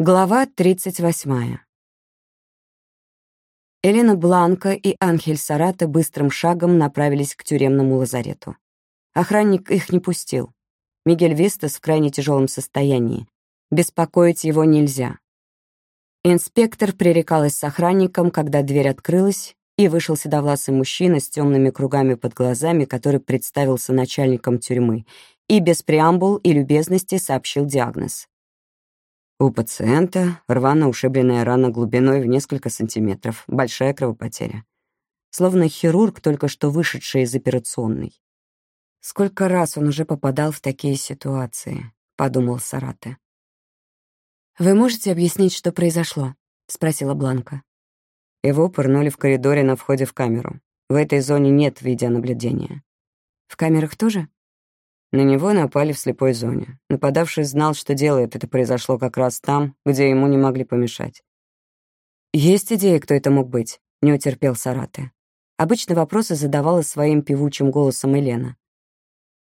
Глава 38. Элена Бланка и Анхель Сарата быстрым шагом направились к тюремному лазарету. Охранник их не пустил. Мигель Вистас в крайне тяжелом состоянии. Беспокоить его нельзя. Инспектор пререкалась с охранником, когда дверь открылась, и вышел седовласый мужчина с темными кругами под глазами, который представился начальником тюрьмы, и без преамбул и любезности сообщил диагноз. У пациента рвано ушибленная рана глубиной в несколько сантиметров, большая кровопотеря. Словно хирург, только что вышедший из операционной. «Сколько раз он уже попадал в такие ситуации», — подумал Сарате. «Вы можете объяснить, что произошло?» — спросила Бланка. Его пырнули в коридоре на входе в камеру. В этой зоне нет видеонаблюдения. «В камерах тоже?» На него напали в слепой зоне. Нападавший знал, что делает. Это произошло как раз там, где ему не могли помешать. «Есть идея, кто это мог быть?» — не утерпел Сараты. Обычно вопросы задавала своим певучим голосом Елена.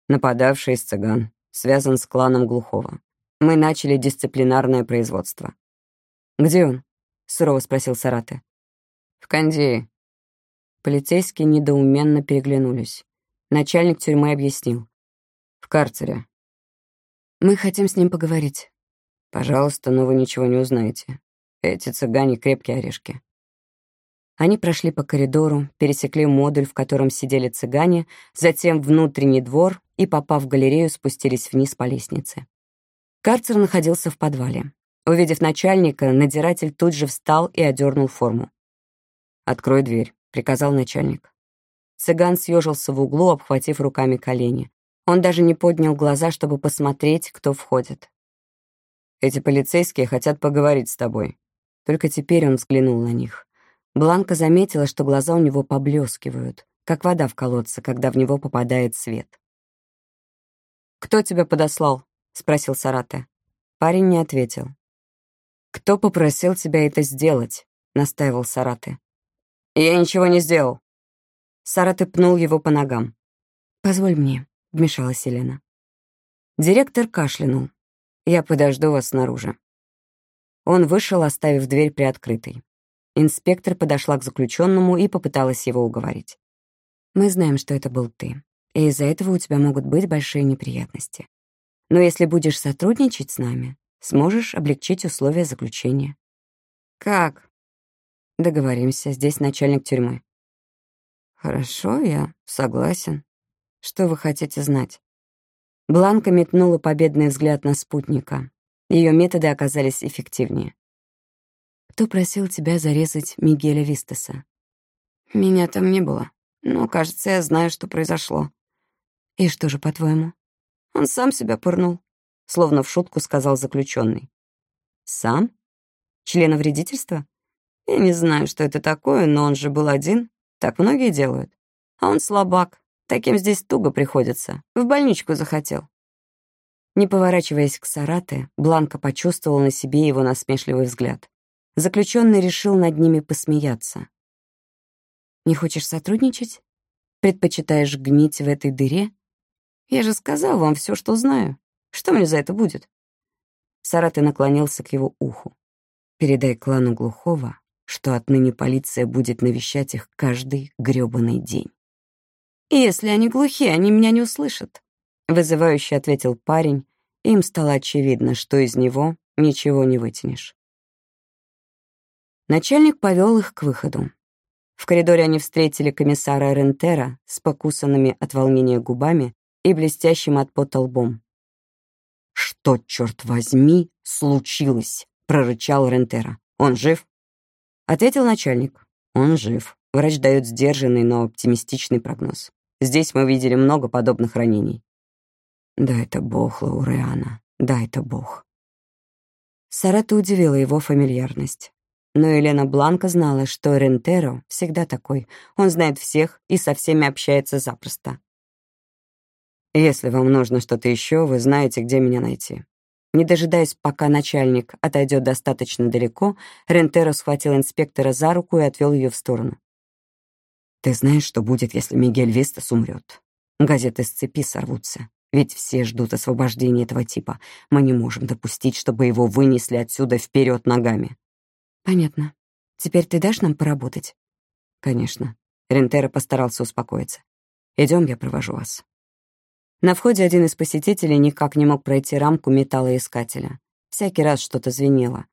Нападавший из цыган, связан с кланом Глухого. Мы начали дисциплинарное производство. «Где он?» — сурово спросил Сараты. «В Кандее». Полицейские недоуменно переглянулись. Начальник тюрьмы объяснил. Карцере. Мы хотим с ним поговорить. Пожалуйста, но вы ничего не узнаете. Эти цыгане — крепкие орешки. Они прошли по коридору, пересекли модуль, в котором сидели цыгане, затем внутренний двор и, попав в галерею, спустились вниз по лестнице. Карцер находился в подвале. Увидев начальника, надзиратель тут же встал и одернул форму. «Открой дверь», — приказал начальник. Цыган съежился в углу, обхватив руками колени. Он даже не поднял глаза, чтобы посмотреть, кто входит. «Эти полицейские хотят поговорить с тобой». Только теперь он взглянул на них. Бланка заметила, что глаза у него поблескивают, как вода в колодце, когда в него попадает свет. «Кто тебя подослал?» — спросил Сарате. Парень не ответил. «Кто попросил тебя это сделать?» — настаивал Сарате. «Я ничего не сделал». Сарате пнул его по ногам. «Позволь мне», — вмешалась Елена. Директор кашлянул. «Я подожду вас снаружи». Он вышел, оставив дверь приоткрытой. Инспектор подошла к заключенному и попыталась его уговорить. «Мы знаем, что это был ты, и из-за этого у тебя могут быть большие неприятности. Но если будешь сотрудничать с нами, сможешь облегчить условия заключения». «Как?» «Договоримся, здесь начальник тюрьмы». «Хорошо, я согласен», что вы хотите знать?» Бланка метнула победный взгляд на спутника. Ее методы оказались эффективнее. «Кто просил тебя зарезать Мигеля Вистеса?» «Меня там не было. Но, кажется, я знаю, что произошло». «И что же, по-твоему?» «Он сам себя пырнул», — словно в шутку сказал заключенный. «Сам? Члена вредительства?» «Я не знаю, что это такое, но он же был один. Так многие делают. А он слабак. Таким здесь туго приходится. В больничку захотел». Не поворачиваясь к Сарате, Бланка почувствовал на себе его насмешливый взгляд. Заключенный решил над ними посмеяться. «Не хочешь сотрудничать? Предпочитаешь гнить в этой дыре? Я же сказал вам все, что знаю. Что мне за это будет?» Сараты наклонился к его уху. «Передай клану Глухого, что отныне полиция будет навещать их каждый грёбаный день». «Если они глухие, они меня не услышат», — вызывающе ответил парень. Им стало очевидно, что из него ничего не вытянешь. Начальник повел их к выходу. В коридоре они встретили комиссара Рентера с покусанными от волнения губами и блестящим от пота лбом. «Что, черт возьми, случилось?» — прорычал Рентера. «Он жив?» — ответил начальник. «Он жив». Врач дает сдержанный, но оптимистичный прогноз. Здесь мы видели много подобных ранений. Да, это бог Лауреана. Да, это бог. Сарата удивила его фамильярность. Но Елена Бланка знала, что Рентеро всегда такой. Он знает всех и со всеми общается запросто. «Если вам нужно что-то еще, вы знаете, где меня найти». Не дожидаясь, пока начальник отойдет достаточно далеко, Рентеро схватил инспектора за руку и отвел ее в сторону. Ты знаешь, что будет, если Мигель Вестас умрет? Газеты с цепи сорвутся. Ведь все ждут освобождения этого типа. Мы не можем допустить, чтобы его вынесли отсюда вперед ногами. Понятно. Теперь ты дашь нам поработать? Конечно. Рентера постарался успокоиться. Идем, я провожу вас. На входе один из посетителей никак не мог пройти рамку металлоискателя. Всякий раз что-то звенело.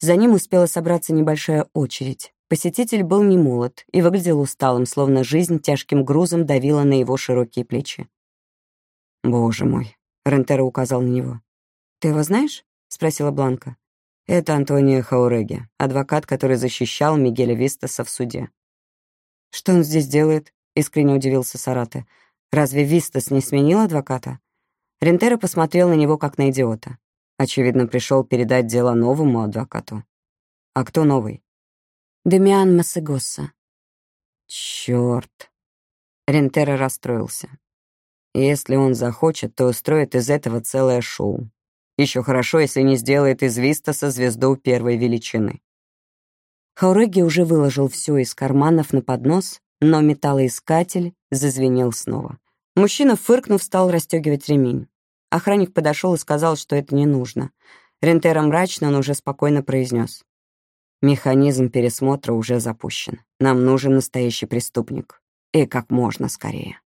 За ним успела собраться небольшая очередь. Посетитель был не молод и выглядел усталым, словно жизнь тяжким грузом давила на его широкие плечи. «Боже мой», — Рентеро указал на него. «Ты его знаешь?» — спросила Бланка. «Это Антонио Хауреги, адвокат, который защищал Мигеля Вистаса в суде». «Что он здесь делает?» — искренне удивился Сарате. «Разве Вистас не сменил адвоката?» Рентеро посмотрел на него, как на идиота. Очевидно, пришел передать дело новому адвокату. «А кто новый?» Демиан Массегосса. Чёрт. Рентера расстроился. Если он захочет, то устроит из этого целое шоу. Еще хорошо, если не сделает из Вистаса звезду первой величины. Хауреги уже выложил все из карманов на поднос, но металлоискатель зазвенел снова. Мужчина, фыркнув, стал расстегивать ремень. Охранник подошел и сказал, что это не нужно. Рентера мрачно, но уже спокойно произнес: Механизм пересмотра уже запущен. Нам нужен настоящий преступник. И как можно скорее.